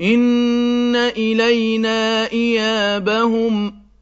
إِنَّ إِلَيْنَا إِيَابَهُمْ